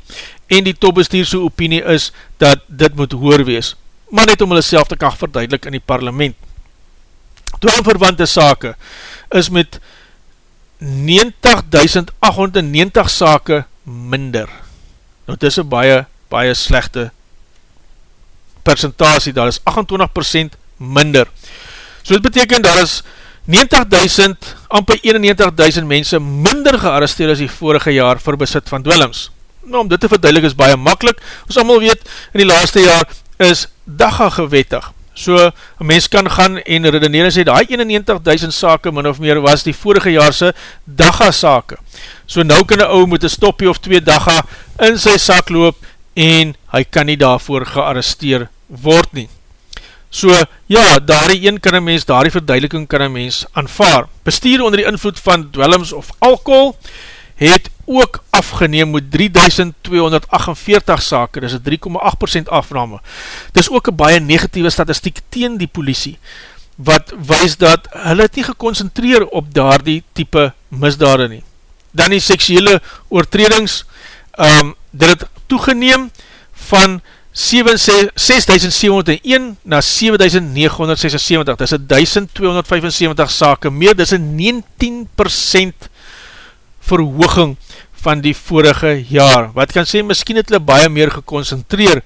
en die topbestuurse opinie is dat dit moet hoor wees, maar net om hulle self te kan verduidelik in die parlement. Dwangverwante sake is met 90.890 sake minder. Nou dit is een baie, baie slechte percentage, daar is 28% minder. So dit beteken, daar is 90.000, amper 91.000 mense minder gearresteer as die vorige jaar vir besit van dwellings. Nou om dit te verduidelik is baie makkelijk, ons allemaal weet, in die laaste jaar is dagga gewettig. So, mens kan gaan en redeneer en sê, die 91.000 sake min of meer was die vorige jaarse dagga sake. So nou kan een ou met een stopje of twee dagga in sy sak loop en hy kan nie daarvoor gearresteer word nie. So ja, daar die een kan een mens, daar die verduideliking kan een mens aanvaar. Bestuur onder die invloed van dwellings of alcohol het ook afgeneem met 3248 sake, dis een 3,8% afname. Dis ook een baie negatieve statistiek teen die politie, wat wees dat hulle het nie geconcentreer op daar die type misdade nie. Dan die seksuele oortredings, um, dit het toegeneem van 6.701 na 7.976, dit is 1.275 sake meer, dit is 19% verhooging van die vorige jaar. Wat kan sê, miskien het hulle baie meer geconcentreer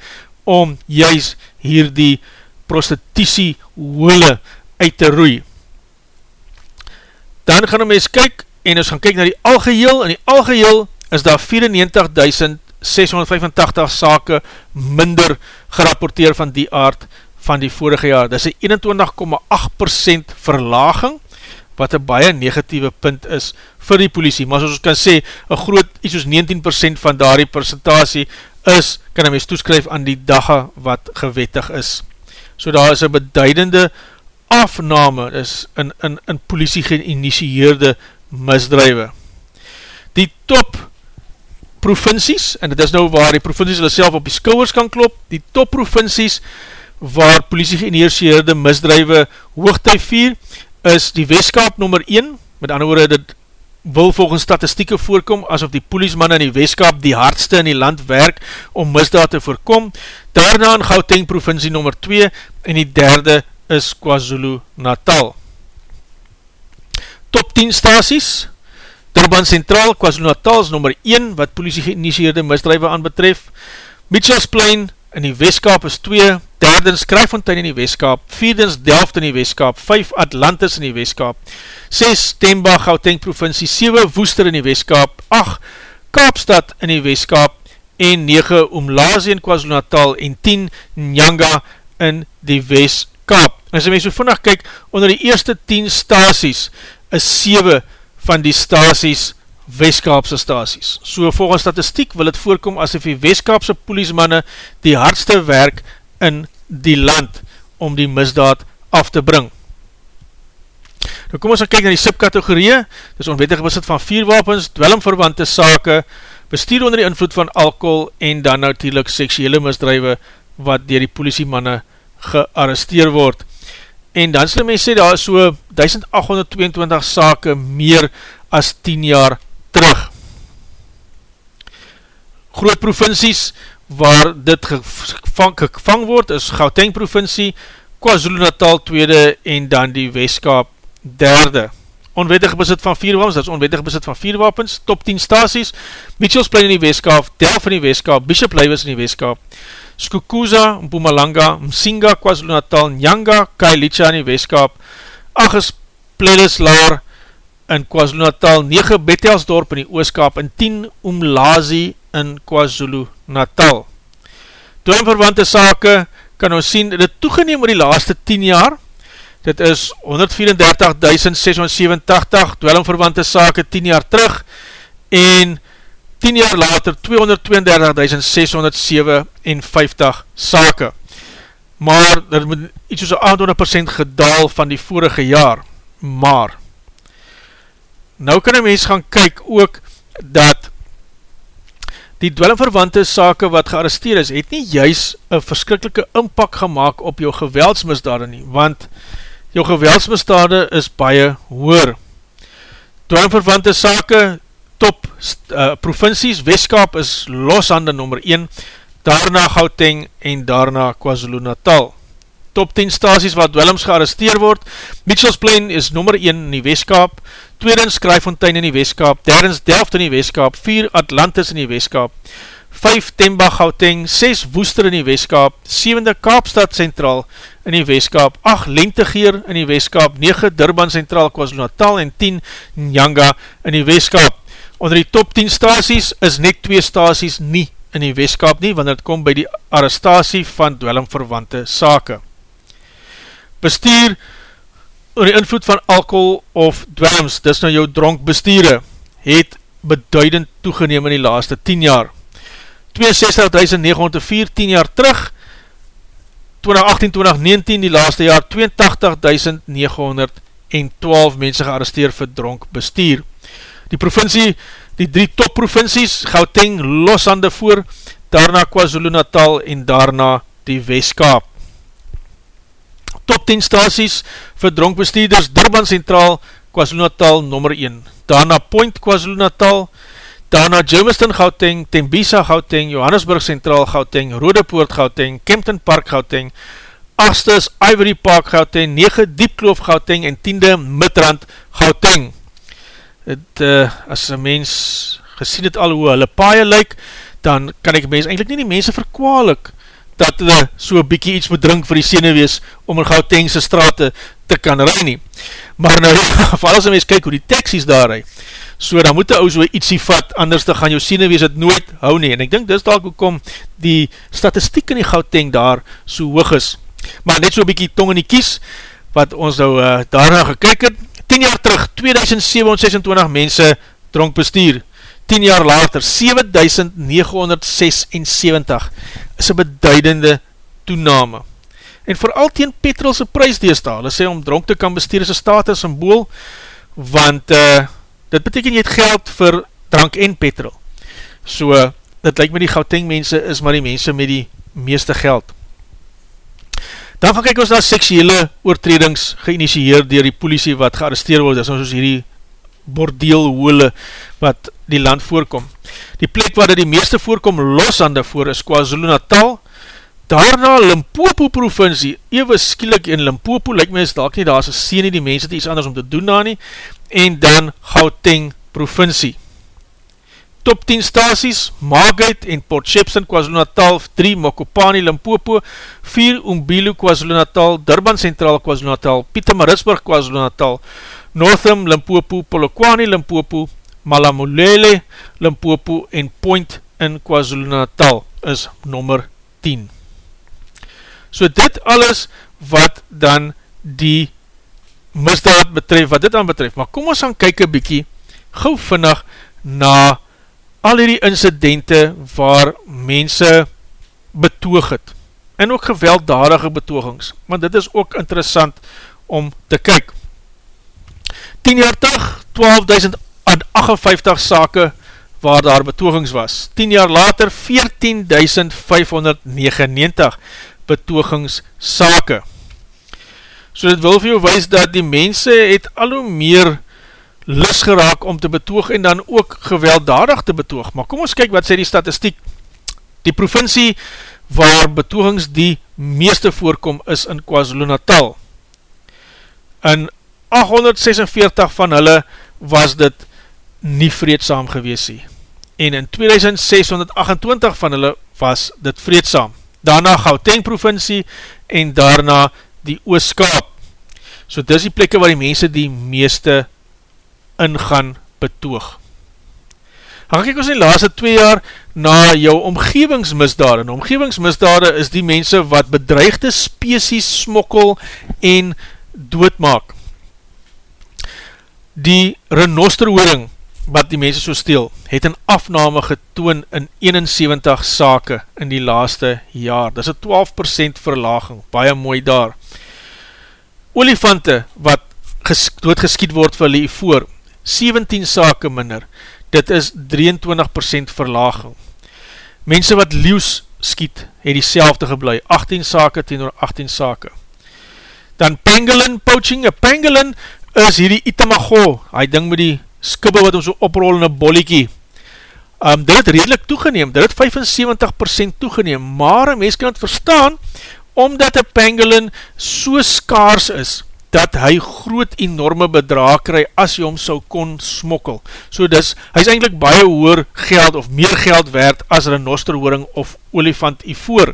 om juist hier die prostitutie hole uit te roei. Dan gaan ons kyk, en ons gaan kyk na die algeheel, en die algeheel is daar 94.000 685 sake minder gerapporteer van die aard van die vorige jaar. Dit is een 21,8% verlaging, wat een baie negatieve punt is vir die politie. Maar soos ons kan sê, een groot, iets soos 19% van daar die percentage is, kan hy mens toeskryf aan die dagga wat gewettig is. So daar is een beduidende afname is in, in, in politie geïnitieerde misdrijwe. Die top provincies, en dit is nou waar die provincies hulle self op die skouwers kan klop, die top provincies waar politie geïnitieerde misdrijwe hoogtij vier, is die Westkaap nummer 1, met ander woorde dit wil volgens statistieke voorkom asof die poliesman in die Westkaap die hardste in die land werk om misdaad te voorkom, daarna in Gauteng provincie nummer 2 en die derde is KwaZulu Natal. Top 10 staties, Durban Centraal, KwaZulu Natal is nummer 1 wat politie geïnitieerde misdrijwe aan betref, Mitchells Plain in die Westkaap is 2, derdens Kruifontein in die Westkaap, vierdens Delft in die Westkaap, 5 Atlantis in die Westkaap, 6 Temba, Gauteng provincie, 7 Woester in die Westkaap, 8 Kaapstad in die Westkaap, en 9 Omlazie in KwaZulu Natal, en 10 Nyanga in die Westkaap. En as jy my so vannig kyk, onder die eerste 10 stasies, is 7 van die stasies Westkaapse stasies. So volgens statistiek wil het voorkom asof die Westkaapse poliesmanne die hardste werk in die land om die misdaad af te bring. Nou kom ons gaan kyk na die subkategorieë, dit is onwettige besit van vierwapens, dwellingverwante sake, bestuur onder die invloed van alcohol en dan natuurlijk seksuele misdrijwe wat dier die politiemanne gearresteer word. En dan sê, daar is so 1822 sake meer as 10 jaar terug. Groot provincies waar dit gevang, gevang word is Gauteng provincie, KwaZulu Natal tweede en dan die Westkaap derde. Onwettige besit van vier wapens, dat is onwettige besit van vier wapens, top 10 staties, Mitchells Plain in die Westkaap, Delft in die Westkaap, Bishop Leivers in die Westkaap, Skukuza, Mpumalanga, Msinga, KwaZulu Natal, Nyanga, Kailicha in die Westkaap, Agus Pledeslaar, in KwaZulu Natal, 9 Betelsdorp in die Ooskaap en 10 Umlazi in KwaZulu Natal. Dwellingverwante sake kan ons sien, dit toegeneem oor die laaste 10 jaar, dit is 134.687 dwellingverwante sake 10 jaar terug en 10 jaar later 232.657 sake. Maar dit moet iets soos 28% gedaal van die vorige jaar, maar Nou kan een mens gaan kyk ook dat die dwellingverwante sake wat gearresteer is, het nie juist een verskrikkelike inpak gemaakt op jou geweldsmisdade nie, want jou geweldsmisdade is baie hoor. Dwellingverwante sake, top uh, provincies, Westkaap is loshande nummer 1, daarna Gauteng en daarna KwaZulu Natal. Top 10 stasies wat dwellings gearresteer word, Mitchells Plain is nummer 1 in die Westkaap, tweedens Kruifontein in die Westkaap, derdens Delft in die Westkaap, vier Atlantis in die Westkaap, vijf Temba Gauteng, ses Woester in die Westkaap, sevende Kaapstad Centraal in die Westkaap, acht Lentegeer in die Westkaap, nege Durban Centraal KwaZulu Natal en tien Nyanga in die Westkaap. Onder die top 10 stasies is net twee stasies nie in die Westkaap nie, wanneer het kom by die arrestatie van dwellingverwante sake. Bestuur onder die invloed van alcohol of dwellings, dis nou jou dronk bestuurde, het beduidend toegeneem in die laaste 10 jaar. 62.904, 10 jaar terug, 2018-2019, die laaste jaar, 82.912 mense gearresteer vir dronk bestuur. Die provincie, die drie top provincies, Gauteng, Loshande voor, daarna KwaZulu Natal en daarna die Westkaap top 10 staties vir dronkbestuurders Durban Centraal, KwaZulu Natal, nummer 1. Daarna Point KwaZulu Natal, daarna Germiston Gauteng, Tembisa Gauteng, Johannesburg Centraal Gauteng, Rodepoort Gauteng, Kempton Park Gauteng, 8ste is Ivory Park Gauteng, 9 Diepkloof Gauteng en 10de Midrand Gauteng. Het, uh, as een mens gesien het al hoe hulle paie lyk, dan kan ek mens eindelijk nie die mense verkwalik dat hulle so bykie iets moet drink vir die sene wees om in Gautengse straat te, te kan rij nie. Maar nou, val as een mens kyk hoe die taxis daar rij, so dan moet die ou so ietsie vat, anders dan gaan jou siene wees het nooit hou nie, en ek dink dis daar hoekom die statistiek in die Gauteng daar so hoog is, maar net so bykie tong in die kies, wat ons nou uh, daarna gekyk het, 10 jaar terug, 2726 mense dronk bestuur, 10 jaar later, 7976, is een beduidende toename. En vooral teen petrolse prijsdeestal, hulle sê om dronk te kan bestuur is een status symbool, want uh, dit beteken jy het geld vir drank en petrol. So, dit lyk met die Gauteng mense is maar die mense met die meeste geld. Dan gaan kyk ons na seksuele oortredings geïnitieer dier die politie wat gearresteer word, dis ons hierdie bordeelhole wat die land voorkom. Die plek waar die meeste voorkom loshande voor is KwaZulu Natal, daarna Limpopo provincie, ewe skielik in Limpopo, lyk my is dalk nie, daar is een sien nie, die mense het iets anders om te doen daar nie, en dan Gauteng provincie. Top 10 staties, Margate en Port Shepson, KwaZulu Natal, 3 Mokopani, Limpopo, 4 Umbilu, KwaZulu Natal, Durban Centraal, KwaZulu Natal, Pieter Marisburg, KwaZulu Natal, Northam, Limpopo, Polokwane, Limpopo, Malamulele, Limpopo en Point in KwaZulu Natal is nommer 10. So dit alles wat dan die misdaad betref, wat dit dan betref, maar kom ons gaan kyk een bykie gauw vinnig na al die incidente waar mense betoog het en ook gewelddadige betogings, want dit is ook interessant om te kyk. 10 jaar terug, 12.058 sake waar daar betogings was. 10 jaar later, 14.599 betogingssake. So dit wil vir jou wees dat die mense het al hoe meer lis geraak om te betoog en dan ook gewelddadig te betoog. Maar kom ons kyk wat sê die statistiek. Die provincie waar betogings die meeste voorkom is in KwaZulu Natal. In 846 van hulle was dit nie vreedsaam gewees nie. En in 2628 van hulle was dit vreedsaam. Daarna Gauteng provincie en daarna die Ooskaap. So dis die plekke waar die mense die meeste ingaan betoog. Gaan kyk ons in die laatste twee jaar na jou omgevingsmisdade. En omgevingsmisdade is die mense wat bedreigde species smokkel en doodmaak die renosterhoring wat die mense so steel, het een afname getoon in 71 sake in die laaste jaar. Dit is een 12% verlaging, baie mooi daar. Olifante wat ges doodgeskiet word vir die voor, 17 sake minder, dit is 23% verlaging. Mense wat leeuws skiet, het die selfde geblei, 18 sake ten 18 sake. Dan pangolin poaching, een pangolin is hierdie Itamago, hy ding met die skibbe wat ons so oprol in een bolliekie, um, dit het redelijk toegeneem, dit het 75% toegeneem, maar een mens kan het verstaan, omdat een pangolin so skaars is, dat hy groot enorme bedraag kry as jy hom so kon smokkel. So dis, hy is eindelijk baie hoer geld of meer geld werd as renosterhoring of olifant ivoor.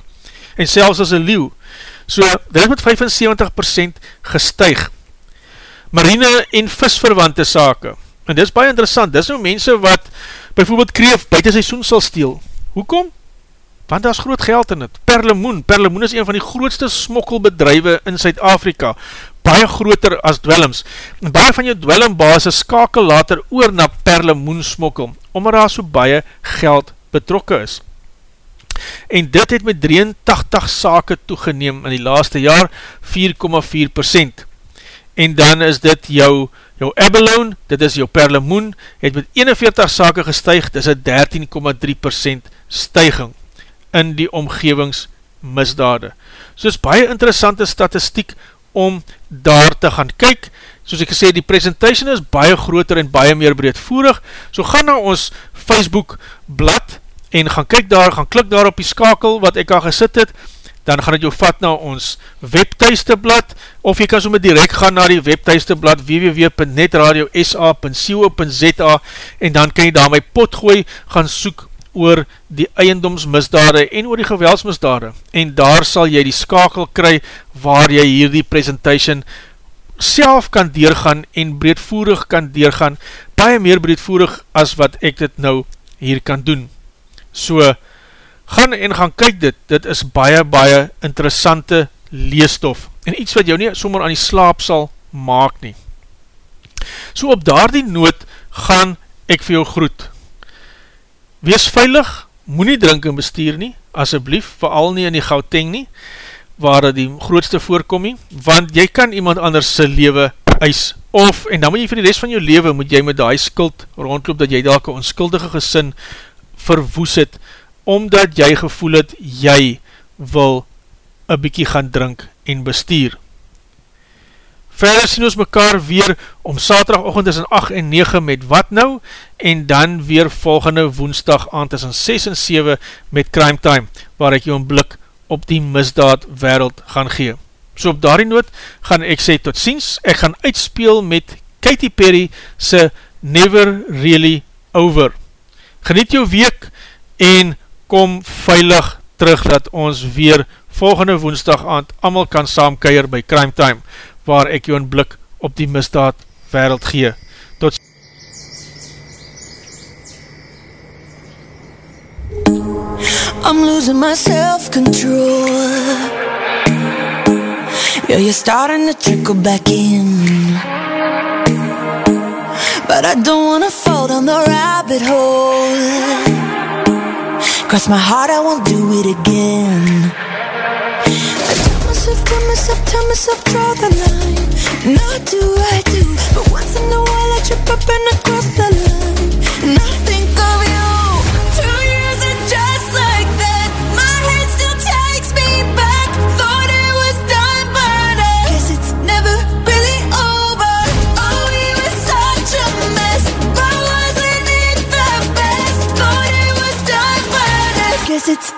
En selfs as een leeuw. So dit het met 75% gestuig marine en visverwante sake. En dit is baie interessant, dit is nou mense wat bijvoorbeeld kreef buiten seisoen sal steel. Hoekom? Want daar is groot geld in het. Perlemoen, Perlemoen is een van die grootste smokkelbedrijwe in Suid-Afrika. Baie groter as dwellings. En baie van jou dwellingbasis skakel later oor na Perlemoen smokkel, omdat daar so baie geld betrokke is. En dit het met 83 sake toegeneem in die laaste jaar 4,4% en dan is dit jou, jou abalone, dit is jou perlemoen, het met 41 sake gestuig, dit is een 13,3% stuiging in die omgevingsmisdade. So is baie interessante statistiek om daar te gaan kyk, soos ek gesê, die presentation is baie groter en baie meer breedvoerig, so gaan na ons Facebook blad, en gaan kyk daar, gaan klik daar op die skakel wat ek al gesit het, dan gaan het jou vat na ons webthuisteblad, of jy kan so met direct gaan na die webthuisteblad www.netradio.sa.co.za en dan kan jy daar my pot gooi, gaan soek oor die eiendomsmisdade en oor die geweldsmisdade en daar sal jy die skakel kry waar jy hierdie presentation self kan deurgaan en breedvoerig kan deurgaan, baie meer breedvoerig as wat ek dit nou hier kan doen. So, gaan en gaan kyk dit, dit is baie, baie interessante leestof, en iets wat jou nie sommer aan die slaap sal maak nie. So op daar die noot gaan ek vir jou groet. Wees veilig, moet nie drink en bestuur nie, asjeblief, vooral nie in die Gauteng nie, waar die grootste voorkom nie, want jy kan iemand anders sy lewe eis, of, en dan moet jy vir die rest van jou lewe, moet jy met die skuld rondloop, dat jy dalke onskuldige gesin verwoes het, omdat jy gevoel het, jy wil een bykie gaan drink en bestuur. Verder sien ons mekaar weer om saterdagochtend tussen 8 en 9 met Wat Nou en dan weer volgende woensdag aan tussen 6 en 7 met Crime Time waar ek jou een blik op die misdaad wereld gaan gee. So op daarie noot gaan ek sê tot ziens, ek gaan uitspeel met Katy Perry se Never Really Over. Geniet jou week en kom veilig terug dat ons weer volgende woensdag aand amal kan saamkeier by Crime Time waar ek jou een blik op die misdaad wereld gee. Tot I'm losing my self-control. Yeah, you're starting to trickle back in. But I don't wanna fall down the rabbit hole Cross my heart, I won't do it again I tell myself, tell myself, tell myself, draw the line. Not do I do, but once in a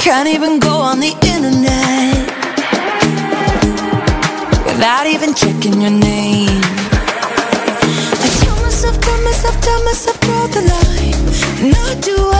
Can't even go on the internet without even checking your name. I tell myself, tell myself, tell myself, draw the line. Not do I